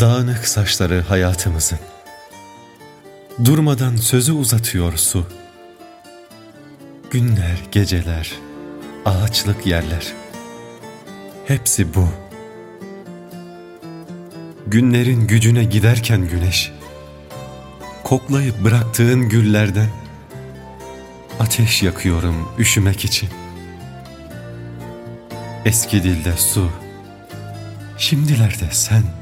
Dağınık saçları hayatımızın. Durmadan sözü uzatıyor su. Günler, geceler, ağaçlık yerler. Hepsi bu. Günlerin gücüne giderken güneş, koklayıp bıraktığın güllerden ateş yakıyorum üşümek için. Eski dilde su, şimdilerde sen.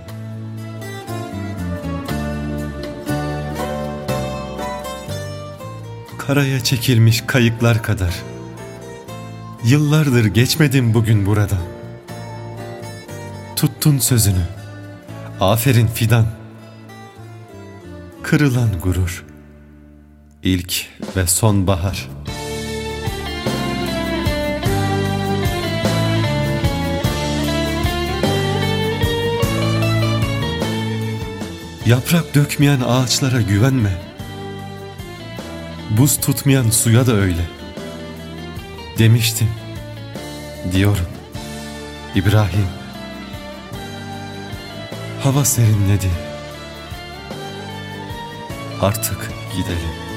Karaya çekilmiş kayıklar kadar. Yıllardır geçmedim bugün buradan. Tuttun sözünü. Aferin fidan. Kırılan gurur. İlk ve son bahar. Yaprak dökmeyen ağaçlara güvenme. Buz tutmayan suya da öyle. Demiştim. Diyorum. İbrahim. Hava serinledi. Artık gidelim.